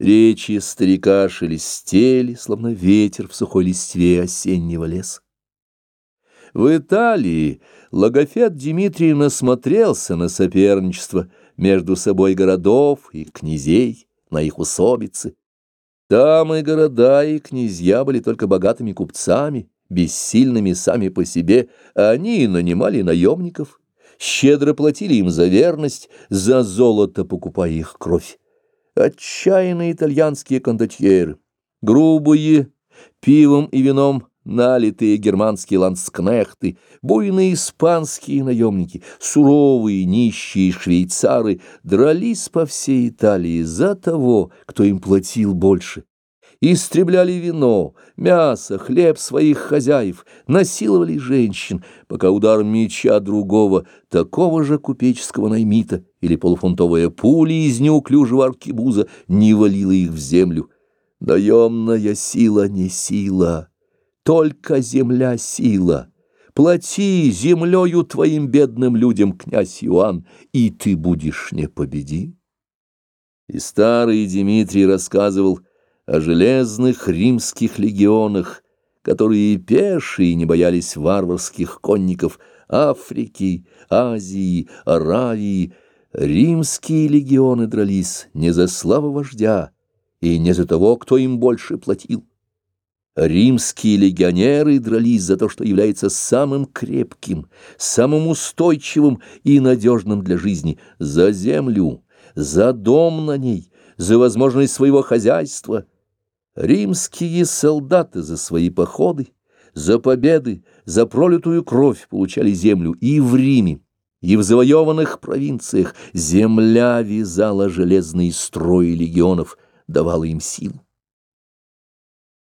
Речи старика шелестели, словно ветер в сухой листве осеннего леса. В Италии логофет Дмитрий насмотрелся на соперничество между собой городов и князей, на их усобицы. Там и города, и князья были только богатыми купцами, бессильными сами по себе, а они нанимали наемников, щедро платили им за верность, за золото покупая их кровь отчаянные итальянские кондотьеры, грубые, пивом и вином налитые германские ландскнехты, буйные испанские наемники, суровые нищие швейцары дрались по всей Италии за того, кто им платил больше истребляли вино, мясо, хлеб своих хозяев, насиловали женщин, пока удар меча другого, такого же купеческого наймита или полуфунтовая пуля из неуклюжего аркебуза не валила их в землю. Наемная сила не сила, только земля сила. Плати землею твоим бедным людям, князь Иоанн, и ты будешь непобедим. И старый Дмитрий рассказывал, о железных римских легионах, которые пешие не боялись варварских конников Африки, Азии, Аравии. Римские легионы дрались не за славу вождя и не за того, кто им больше платил. Римские легионеры дрались за то, что является самым крепким, самым устойчивым и надежным для жизни, за землю, за дом на ней, за возможность своего хозяйства — Римские солдаты за свои походы, за победы, за пролитую кровь получали землю и в Риме, и в завоеванных провинциях земля вязала железные строи легионов, давала им силу.